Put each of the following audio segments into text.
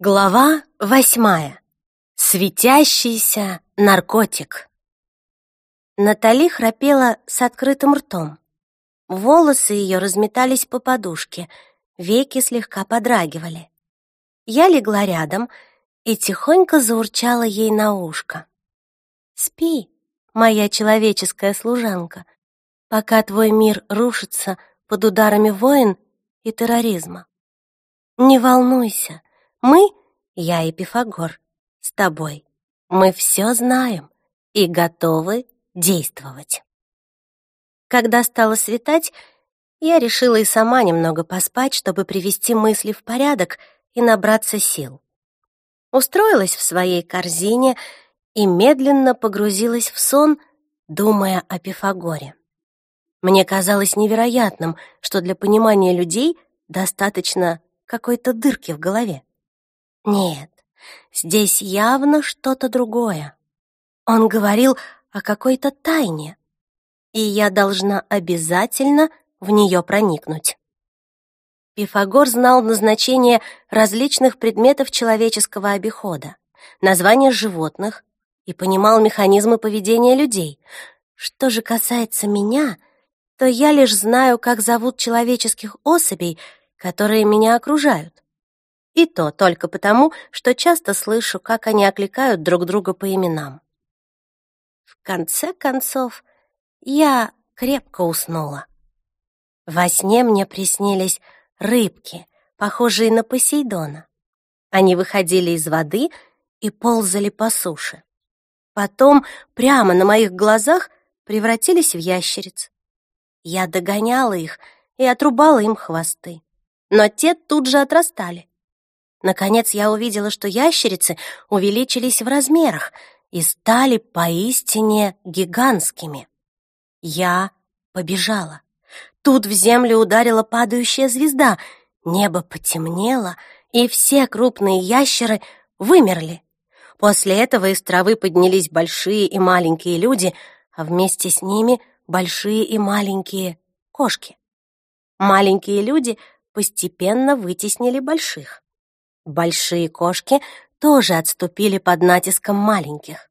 Глава восьмая. Светящийся наркотик. Натали храпела с открытым ртом. Волосы ее разметались по подушке, веки слегка подрагивали. Я легла рядом и тихонько заурчала ей на ушко. «Спи, моя человеческая служанка, пока твой мир рушится под ударами войн и терроризма. Не волнуйся, мы, я и Пифагор, с тобой. Мы все знаем и готовы действовать. Когда стало светать, я решила и сама немного поспать, чтобы привести мысли в порядок и набраться сил. Устроилась в своей корзине и медленно погрузилась в сон, думая о Пифагоре. Мне казалось невероятным, что для понимания людей достаточно какой-то дырки в голове. Нет, здесь явно что-то другое. Он говорил о какой-то тайне, и я должна обязательно в нее проникнуть. Пифагор знал назначение различных предметов человеческого обихода, названия животных и понимал механизмы поведения людей. Что же касается меня, то я лишь знаю, как зовут человеческих особей, которые меня окружают. И то только потому, что часто слышу, как они окликают друг друга по именам. В конце концов, я крепко уснула. Во сне мне приснились рыбки, похожие на Посейдона. Они выходили из воды и ползали по суше. Потом прямо на моих глазах превратились в ящериц. Я догоняла их и отрубала им хвосты. Но те тут же отрастали. Наконец я увидела, что ящерицы увеличились в размерах и стали поистине гигантскими. Я побежала. Тут в землю ударила падающая звезда, небо потемнело, и все крупные ящеры вымерли. После этого из травы поднялись большие и маленькие люди, а вместе с ними большие и маленькие кошки. Маленькие люди постепенно вытеснили больших. Большие кошки тоже отступили под натиском маленьких.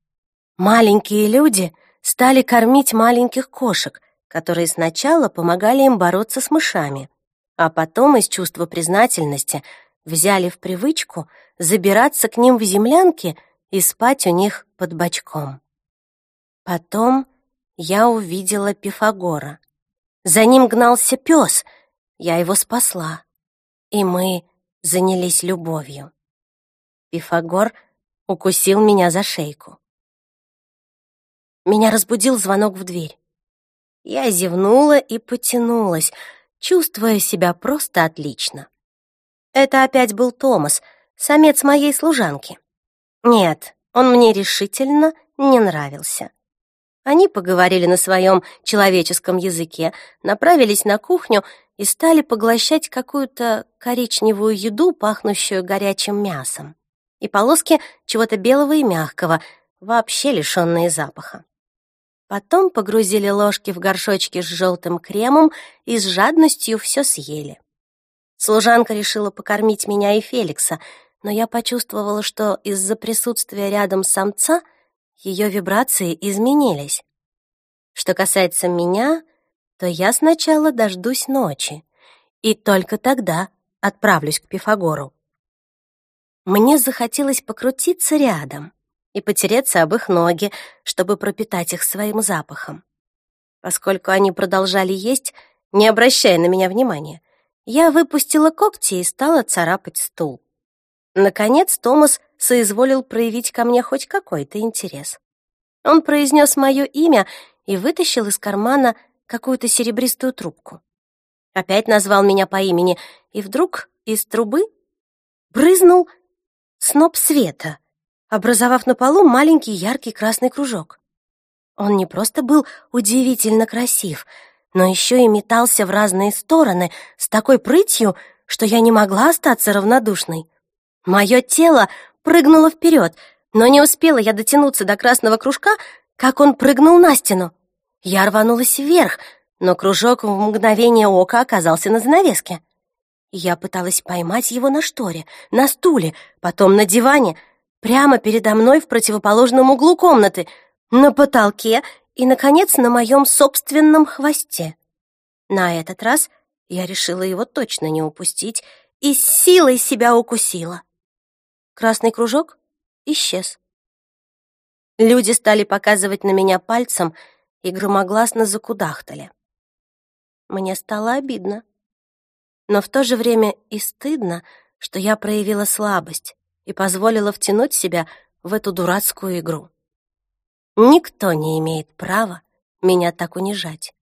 Маленькие люди стали кормить маленьких кошек, которые сначала помогали им бороться с мышами, а потом из чувства признательности взяли в привычку забираться к ним в землянки и спать у них под бочком. Потом я увидела Пифагора. За ним гнался пес, я его спасла, и мы занялись любовью. Пифагор укусил меня за шейку. Меня разбудил звонок в дверь. Я зевнула и потянулась, чувствуя себя просто отлично. Это опять был Томас, самец моей служанки. Нет, он мне решительно не нравился. Они поговорили на своем человеческом языке, направились на кухню и стали поглощать какую-то коричневую еду, пахнущую горячим мясом, и полоски чего-то белого и мягкого, вообще лишенные запаха. Потом погрузили ложки в горшочки с желтым кремом и с жадностью все съели. Служанка решила покормить меня и Феликса, но я почувствовала, что из-за присутствия рядом самца ее вибрации изменились. Что касается меня, то я сначала дождусь ночи, и только тогда отправлюсь к Пифагору. Мне захотелось покрутиться рядом и потереться об их ноги, чтобы пропитать их своим запахом. Поскольку они продолжали есть, не обращая на меня внимания, я выпустила когти и стала царапать стул. Наконец Томас соизволил проявить ко мне хоть какой-то интерес. Он произнес мое имя и вытащил из кармана какую-то серебристую трубку. Опять назвал меня по имени, и вдруг из трубы брызнул сноп света, образовав на полу маленький яркий красный кружок. Он не просто был удивительно красив, но еще и метался в разные стороны с такой прытью, что я не могла остаться равнодушной. Мое тело прыгнуло вперед, но не успела я дотянуться до красного кружка, как он прыгнул на стену. Я рванулась вверх, но кружок в мгновение ока оказался на занавеске. Я пыталась поймать его на шторе, на стуле, потом на диване, прямо передо мной в противоположном углу комнаты, на потолке и, наконец, на моем собственном хвосте. На этот раз я решила его точно не упустить и силой себя укусила. Красный кружок исчез. Люди стали показывать на меня пальцем и громогласно закудахтали. Мне стало обидно. Но в то же время и стыдно, что я проявила слабость и позволила втянуть себя в эту дурацкую игру. Никто не имеет права меня так унижать.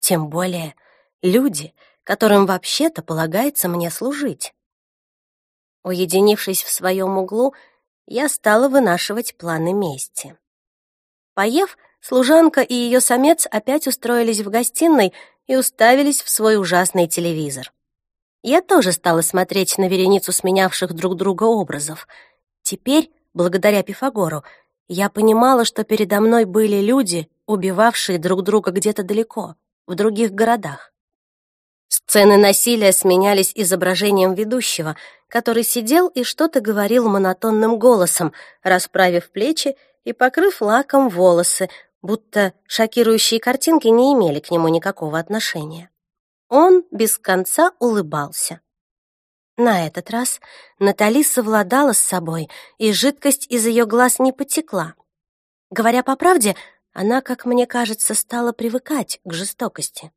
Тем более люди, которым вообще-то полагается мне служить. Уединившись в своем углу, я стала вынашивать планы мести. Поев, служанка и ее самец опять устроились в гостиной и уставились в свой ужасный телевизор. Я тоже стала смотреть на вереницу сменявших друг друга образов. Теперь, благодаря Пифагору, я понимала, что передо мной были люди, убивавшие друг друга где-то далеко, в других городах. Сцены насилия сменялись изображением ведущего, который сидел и что-то говорил монотонным голосом, расправив плечи и покрыв лаком волосы, будто шокирующие картинки не имели к нему никакого отношения. Он без конца улыбался. На этот раз Натали совладала с собой, и жидкость из ее глаз не потекла. Говоря по правде, она, как мне кажется, стала привыкать к жестокости.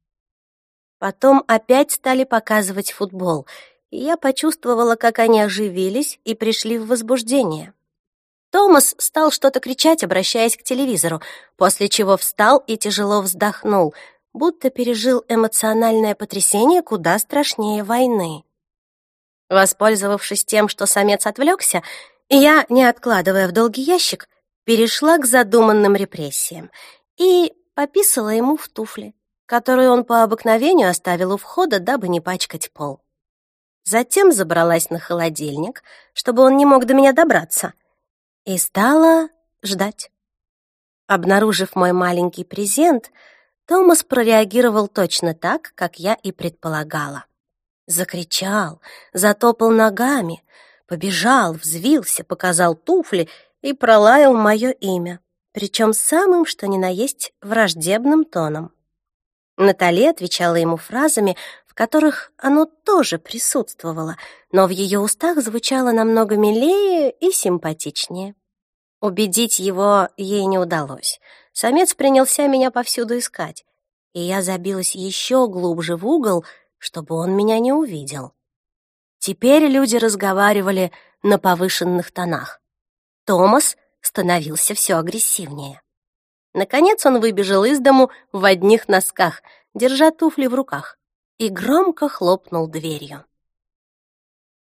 Потом опять стали показывать футбол, и я почувствовала, как они оживились и пришли в возбуждение. Томас стал что-то кричать, обращаясь к телевизору, после чего встал и тяжело вздохнул, будто пережил эмоциональное потрясение куда страшнее войны. Воспользовавшись тем, что самец отвлекся, я, не откладывая в долгий ящик, перешла к задуманным репрессиям и пописала ему в туфли которую он по обыкновению оставил у входа, дабы не пачкать пол. Затем забралась на холодильник, чтобы он не мог до меня добраться, и стала ждать. Обнаружив мой маленький презент, Томас прореагировал точно так, как я и предполагала. Закричал, затопал ногами, побежал, взвился, показал туфли и пролаял мое имя, причем самым, что ни на есть, враждебным тоном. Натали отвечала ему фразами, которых оно тоже присутствовало, но в ее устах звучало намного милее и симпатичнее. Убедить его ей не удалось. Самец принялся меня повсюду искать, и я забилась еще глубже в угол, чтобы он меня не увидел. Теперь люди разговаривали на повышенных тонах. Томас становился все агрессивнее. Наконец он выбежал из дому в одних носках, держа туфли в руках, и громко хлопнул дверью.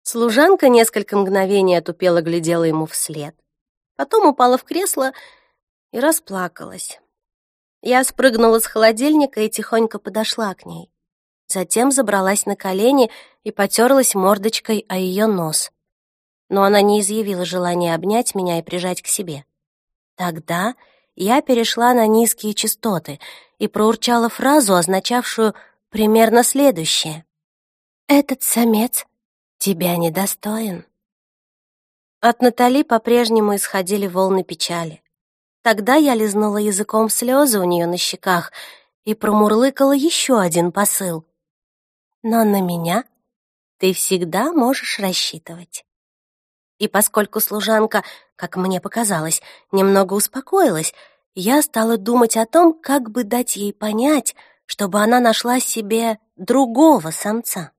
Служанка несколько мгновений отупело глядела ему вслед. Потом упала в кресло и расплакалась. Я спрыгнула с холодильника и тихонько подошла к ней. Затем забралась на колени и потерлась мордочкой о ее нос. Но она не изъявила желания обнять меня и прижать к себе. Тогда я перешла на низкие частоты и проурчала фразу, означавшую примерно следующее. «Этот самец тебя недостоин». От Натали по-прежнему исходили волны печали. Тогда я лизнула языком слезы у нее на щеках и промурлыкала еще один посыл. «Но на меня ты всегда можешь рассчитывать». И поскольку служанка, как мне показалось, немного успокоилась, я стала думать о том, как бы дать ей понять, чтобы она нашла себе другого самца.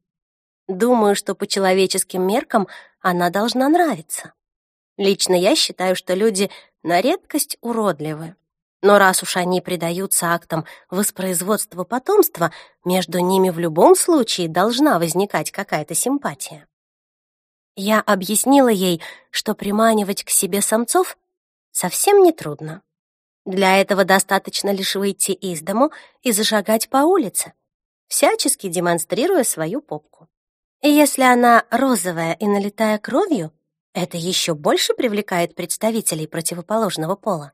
Думаю, что по человеческим меркам она должна нравиться. Лично я считаю, что люди на редкость уродливы. Но раз уж они предаются актам воспроизводства потомства, между ними в любом случае должна возникать какая-то симпатия. Я объяснила ей, что приманивать к себе самцов совсем не трудно. Для этого достаточно лишь выйти из дому и зашагать по улице, всячески демонстрируя свою попку. И если она розовая и налитая кровью, это еще больше привлекает представителей противоположного пола.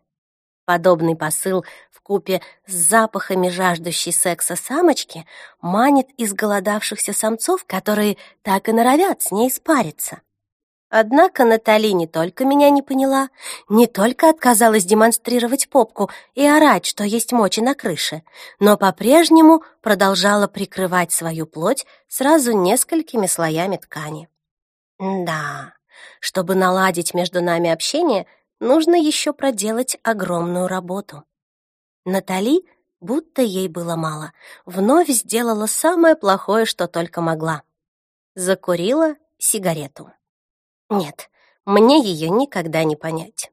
Подобный посыл в купе с запахами жаждущей секса самочки манит изголодавшихся самцов, которые так и норовят с ней спариться. Однако Натали не только меня не поняла, не только отказалась демонстрировать попку и орать, что есть мочи на крыше, но по-прежнему продолжала прикрывать свою плоть сразу несколькими слоями ткани. Да, чтобы наладить между нами общение, нужно еще проделать огромную работу. Натали, будто ей было мало, вновь сделала самое плохое, что только могла. Закурила сигарету. Нет, мне ее никогда не понять.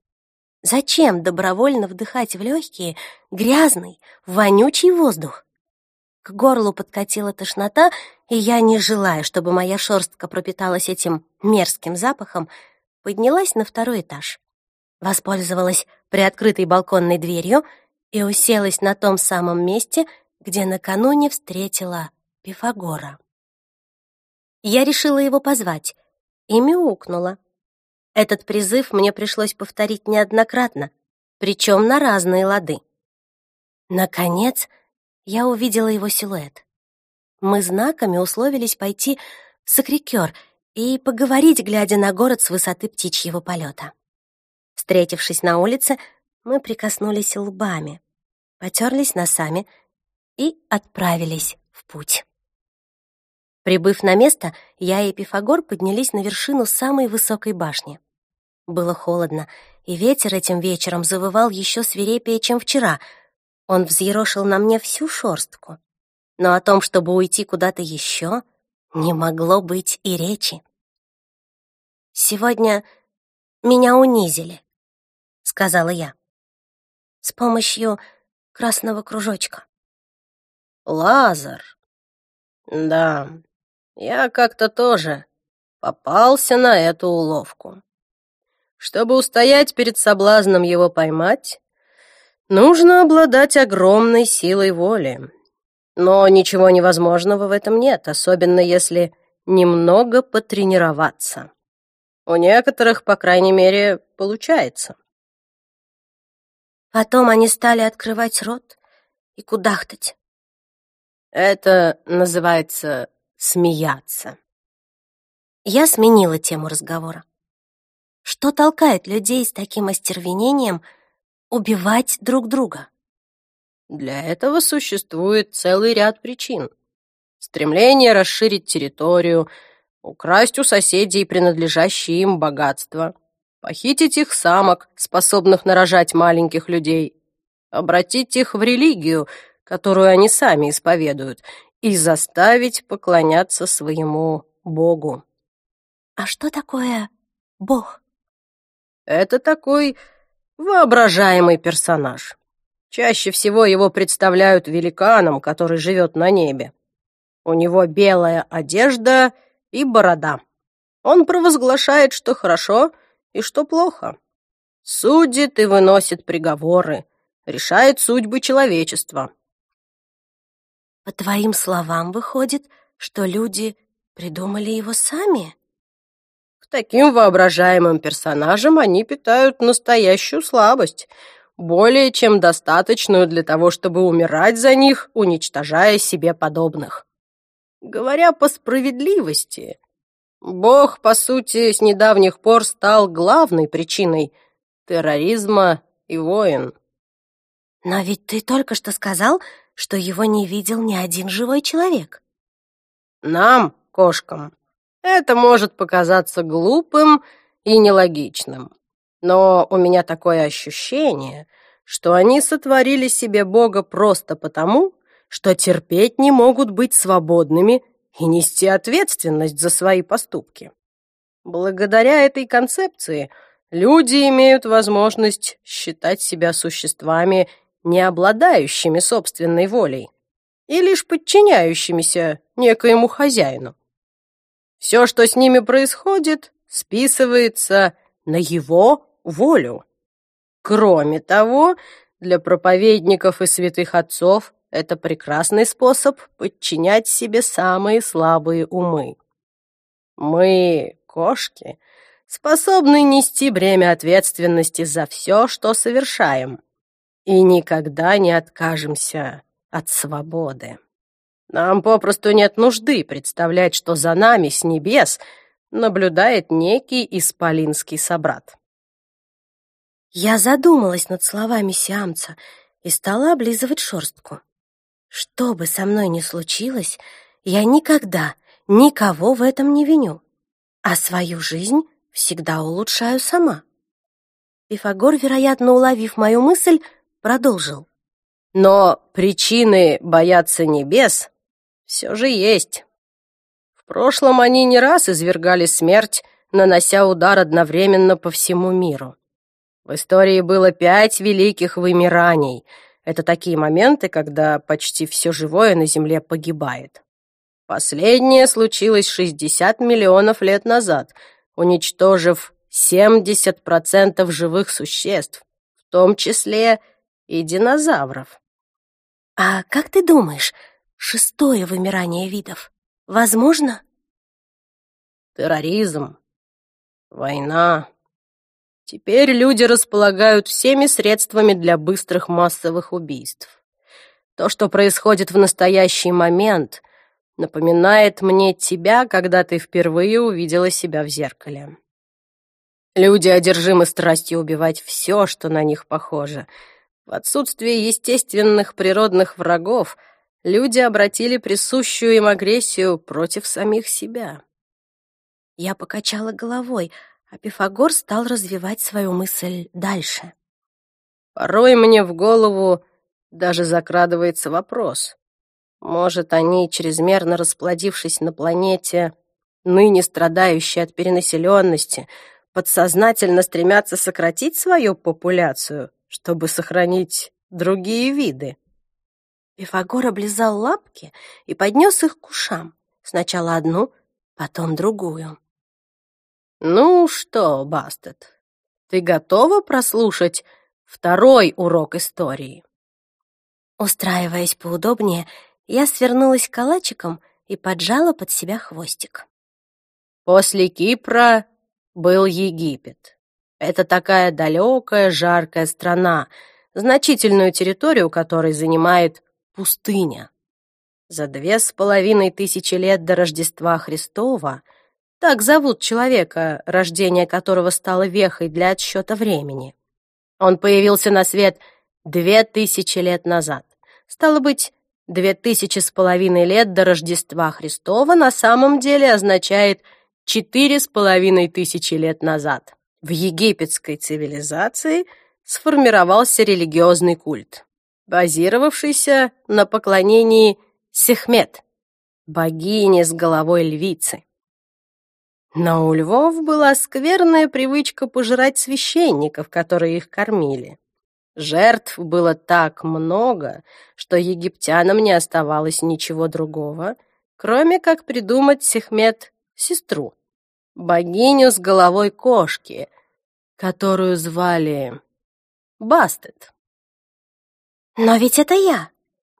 Зачем добровольно вдыхать в легкие грязный, вонючий воздух? К горлу подкатила тошнота, и я, не желая, чтобы моя шерстка пропиталась этим мерзким запахом, поднялась на второй этаж воспользовалась приоткрытой балконной дверью и уселась на том самом месте, где накануне встретила Пифагора. Я решила его позвать и мяукнула. Этот призыв мне пришлось повторить неоднократно, причем на разные лады. Наконец, я увидела его силуэт. Мы знаками условились пойти в Сакрикер и поговорить, глядя на город с высоты птичьего полета. Встретившись на улице, мы прикоснулись лбами, потерлись носами и отправились в путь. Прибыв на место, я и Пифагор поднялись на вершину самой высокой башни. Было холодно, и ветер этим вечером завывал еще свирепее, чем вчера. Он взъерошил на мне всю шорстку. Но о том, чтобы уйти куда-то еще, не могло быть и речи. Сегодня меня унизили, — сказала я. «С помощью красного кружочка». «Лазар? Да, я как-то тоже попался на эту уловку. Чтобы устоять перед соблазном его поймать, нужно обладать огромной силой воли. Но ничего невозможного в этом нет, особенно если немного потренироваться. У некоторых, по крайней мере, получается. Потом они стали открывать рот и кудахтать. Это называется смеяться. Я сменила тему разговора. Что толкает людей с таким остервенением убивать друг друга? Для этого существует целый ряд причин. Стремление расширить территорию, украсть у соседей принадлежащие им богатства, похитить их самок, способных нарожать маленьких людей, обратить их в религию, которую они сами исповедуют, и заставить поклоняться своему Богу. А что такое Бог? Это такой воображаемый персонаж. Чаще всего его представляют великаном, который живет на небе. У него белая одежда и борода. Он провозглашает, что хорошо, и что плохо. Судит и выносит приговоры, решает судьбы человечества. По твоим словам, выходит, что люди придумали его сами? К таким воображаемым персонажам они питают настоящую слабость, более чем достаточную для того, чтобы умирать за них, уничтожая себе подобных. Говоря по справедливости, Бог, по сути, с недавних пор стал главной причиной терроризма и войн. Но ведь ты только что сказал, что его не видел ни один живой человек. Нам, кошкам, это может показаться глупым и нелогичным. Но у меня такое ощущение, что они сотворили себе Бога просто потому, что терпеть не могут быть свободными и нести ответственность за свои поступки. Благодаря этой концепции люди имеют возможность считать себя существами, не обладающими собственной волей и лишь подчиняющимися некоему хозяину. Все, что с ними происходит, списывается на его волю. Кроме того, для проповедников и святых отцов это прекрасный способ подчинять себе самые слабые умы. Мы, кошки, способны нести бремя ответственности за все, что совершаем. И никогда не откажемся от свободы. Нам попросту нет нужды представлять, что за нами с небес наблюдает некий исполинский собрат. Я задумалась над словами сиамца и стала облизывать шерстку. Что бы со мной ни случилось, я никогда никого в этом не виню, а свою жизнь всегда улучшаю сама. Пифагор, вероятно, уловив мою мысль, продолжил. Но причины бояться небес все же есть. В прошлом они не раз извергали смерть, нанося удар одновременно по всему миру. В истории было пять великих вымираний. Это такие моменты, когда почти все живое на Земле погибает. Последнее случилось 60 миллионов лет назад, уничтожив 70% живых существ, в том числе и динозавров. А как ты думаешь, шестое вымирание видов возможно? Терроризм, война. Теперь люди располагают всеми средствами для быстрых массовых убийств. То, что происходит в настоящий момент, напоминает мне тебя, когда ты впервые увидела себя в зеркале. Люди одержимы страстью убивать все, что на них похоже. В отсутствие естественных природных врагов люди обратили присущую им агрессию против самих себя. Я покачала головой, а Пифагор стал развивать свою мысль дальше. Порой мне в голову даже закрадывается вопрос. Может, они, чрезмерно расплодившись на планете, ныне страдающие от перенаселенности, подсознательно стремятся сократить свою популяцию, чтобы сохранить другие виды. Пифагор облизал лапки и поднес их к ушам. Сначала одну, потом другую. «Ну что, Бастет, ты готова прослушать второй урок истории?» Устраиваясь поудобнее, я свернулась калачиком и поджала под себя хвостик. После Кипра был Египет. Это такая далекая, жаркая страна, значительную территорию которой занимает пустыня. За две с половиной тысячи лет до Рождества Христова так зовут человека, рождение которого стало вехой для отсчета времени. Он появился на свет две тысячи лет назад. Стало быть, две тысячи с половиной лет до Рождества Христова на самом деле означает – четыре с половиной тысячи лет назад в египетской цивилизации сформировался религиозный культ, базировавшийся на поклонении Сехмет, богине с головой львицы. Но у львов была скверная привычка пожирать священников, которые их кормили. Жертв было так много, что египтянам не оставалось ничего другого, кроме как придумать Сехмет сестру, богиню с головой кошки, которую звали Бастет. Но ведь это я.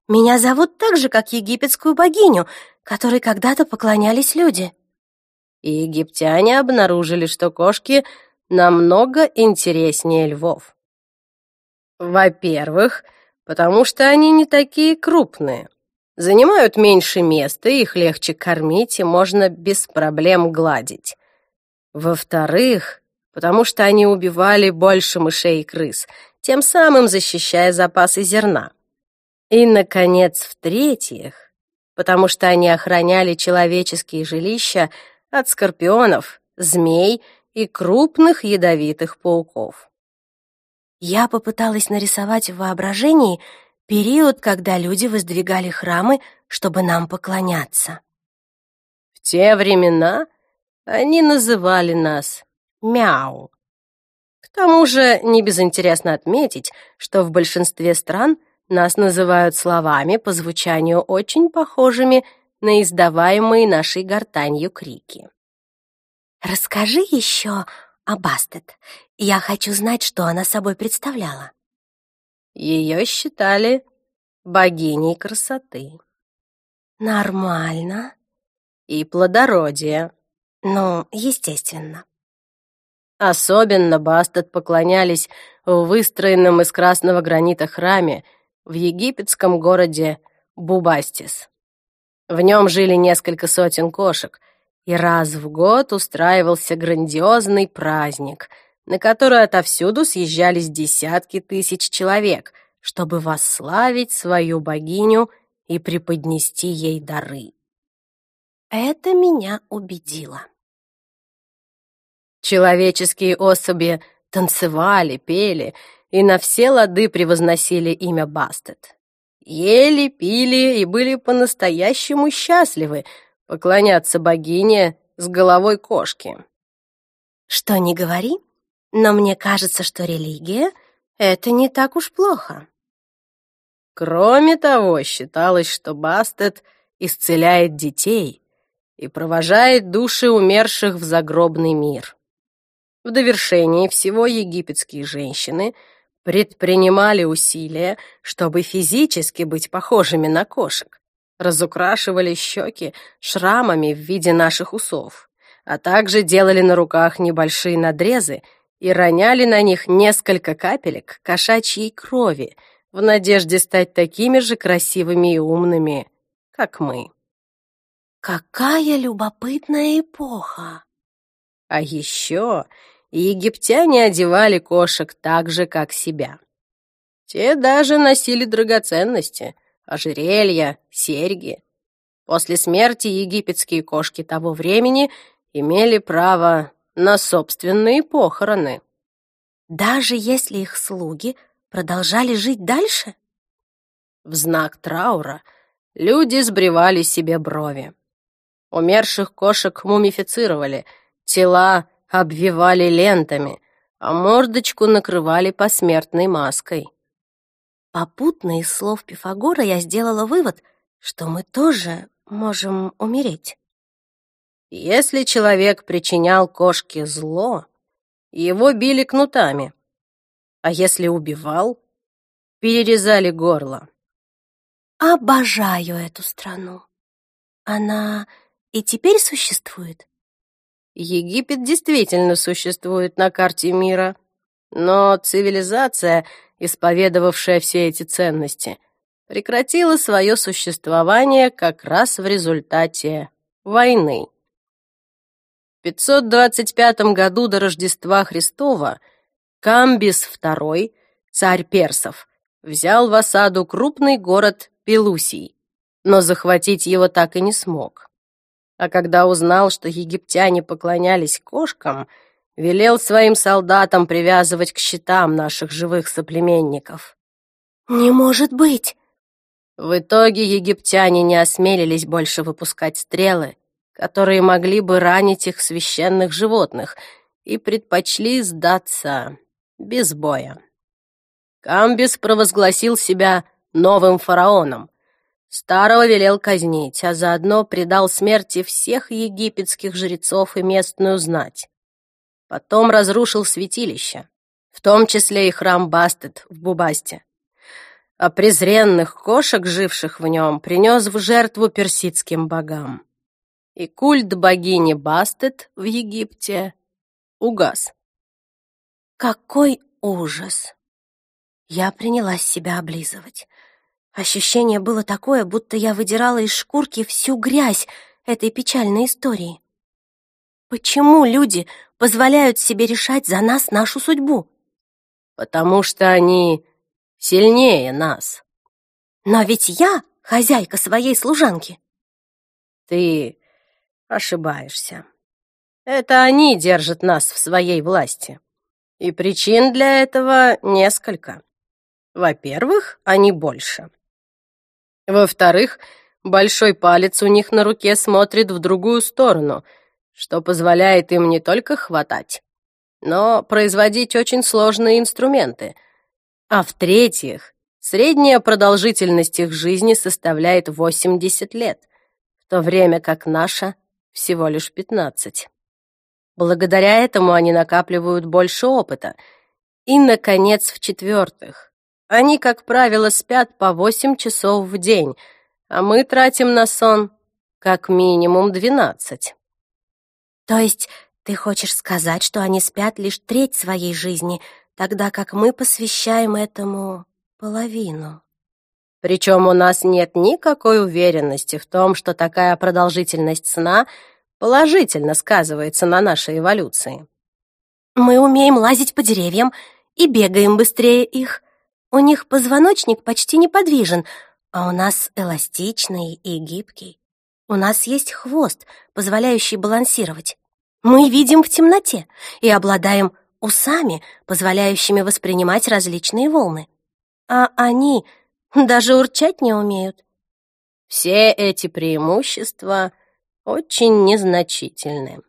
Меня зовут так же, как египетскую богиню, которой когда-то поклонялись люди. И египтяне обнаружили, что кошки намного интереснее львов. Во-первых, потому что они не такие крупные занимают меньше места, их легче кормить и можно без проблем гладить. Во-вторых, потому что они убивали больше мышей и крыс, тем самым защищая запасы зерна. И, наконец, в-третьих, потому что они охраняли человеческие жилища от скорпионов, змей и крупных ядовитых пауков. Я попыталась нарисовать в воображении период, когда люди воздвигали храмы, чтобы нам поклоняться. В те времена они называли нас Мяу. К тому же не безинтересно отметить, что в большинстве стран нас называют словами по звучанию очень похожими на издаваемые нашей гортанью крики. «Расскажи еще о Бастет. Я хочу знать, что она собой представляла». Ее считали богиней красоты. Нормально. И плодородия. Ну, естественно. Особенно Бастет поклонялись в выстроенном из красного гранита храме в египетском городе Бубастис. В нем жили несколько сотен кошек, и раз в год устраивался грандиозный праздник, на который отовсюду съезжались десятки тысяч человек, чтобы восславить свою богиню и преподнести ей дары. Это меня убедило. Человеческие особи танцевали, пели и на все лады превозносили имя Бастет. Ели, пили и были по-настоящему счастливы поклоняться богине с головой кошки. Что ни говори, но мне кажется, что религия — это не так уж плохо. Кроме того, считалось, что Бастет исцеляет детей и провожает души умерших в загробный мир. В довершении всего египетские женщины предпринимали усилия, чтобы физически быть похожими на кошек. Разукрашивали щеки шрамами в виде наших усов, а также делали на руках небольшие надрезы и роняли на них несколько капелек кошачьей крови в надежде стать такими же красивыми и умными, как мы. Какая любопытная эпоха! А еще египтяне одевали кошек так же, как себя. Те даже носили драгоценности, ожерелья, серьги. После смерти египетские кошки того времени имели право на собственные похороны. Даже если их слуги продолжали жить дальше? В знак траура люди сбривали себе брови. Умерших кошек мумифицировали, тела обвивали лентами, а мордочку накрывали посмертной маской. Попутно из слов Пифагора я сделала вывод, что мы тоже можем умереть. Если человек причинял кошке зло, его били кнутами, а если убивал, перерезали горло. Обожаю эту страну. Она и теперь существует? Египет действительно существует на карте мира, но цивилизация, исповедовавшая все эти ценности, прекратила свое существование как раз в результате войны. В 525 году до Рождества Христова Камбис II, царь персов, взял в осаду крупный город Пелусий, но захватить его так и не смог а когда узнал, что египтяне поклонялись кошкам, велел своим солдатам привязывать к щитам наших живых соплеменников. «Не может быть!» В итоге египтяне не осмелились больше выпускать стрелы, которые могли бы ранить их священных животных, и предпочли сдаться без боя. Камбис провозгласил себя новым фараоном, Старого велел казнить, а заодно предал смерти всех египетских жрецов и местную знать. Потом разрушил святилище, в том числе и храм Бастет в Бубасте. А презренных кошек, живших в нем, принес в жертву персидским богам. И культ богини Бастет в Египте угас. Какой ужас! Я принялась себя облизывать. Ощущение было такое, будто я выдирала из шкурки всю грязь этой печальной истории. Почему люди позволяют себе решать за нас нашу судьбу? Потому что они сильнее нас. Но ведь я хозяйка своей служанки. Ты ошибаешься. Это они держат нас в своей власти. И причин для этого несколько. Во-первых, они больше. Во-вторых, большой палец у них на руке смотрит в другую сторону, что позволяет им не только хватать, но производить очень сложные инструменты. А в-третьих, средняя продолжительность их жизни составляет 80 лет, в то время как наша всего лишь 15. Благодаря этому они накапливают больше опыта. И, наконец, в-четвертых, они, как правило, спят по восемь часов в день, а мы тратим на сон как минимум двенадцать. То есть Ты хочешь сказать, что они спят лишь треть своей жизни, тогда как мы посвящаем этому половину? Причем у нас нет никакой уверенности в том, что такая продолжительность сна положительно сказывается на нашей эволюции. Мы умеем лазить по деревьям и бегаем быстрее их. У них позвоночник почти неподвижен, а у нас эластичный и гибкий. У нас есть хвост, позволяющий балансировать. Мы видим в темноте и обладаем усами, позволяющими воспринимать различные волны. А они даже урчать не умеют. Все эти преимущества очень незначительны.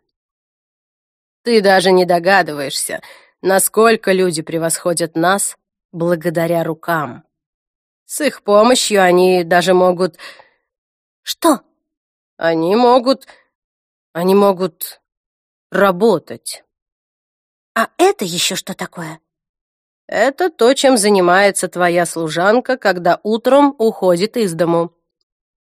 Ты даже не догадываешься, насколько люди превосходят нас благодаря рукам. С их помощью они даже могут... Что? Они могут... Они могут работать. А это еще что такое? Это то, чем занимается твоя служанка, когда утром уходит из дому.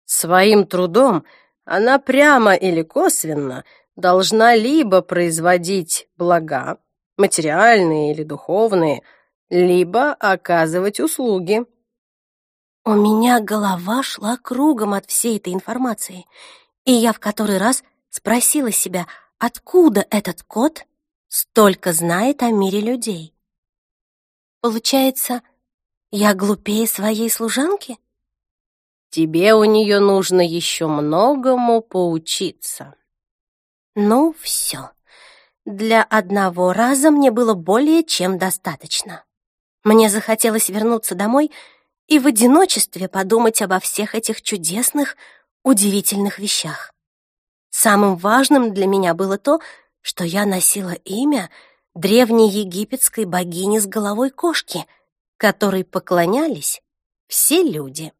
Своим трудом она прямо или косвенно должна либо производить блага, материальные или духовные, либо оказывать услуги. У меня голова шла кругом от всей этой информации, и я в который раз спросила себя, Откуда этот кот столько знает о мире людей? Получается, я глупее своей служанки? Тебе у нее нужно еще многому поучиться. Ну, все. Для одного раза мне было более чем достаточно. Мне захотелось вернуться домой и в одиночестве подумать обо всех этих чудесных, удивительных вещах. Самым важным для меня было то, что я носила имя древней египетской богини с головой кошки, которой поклонялись все люди.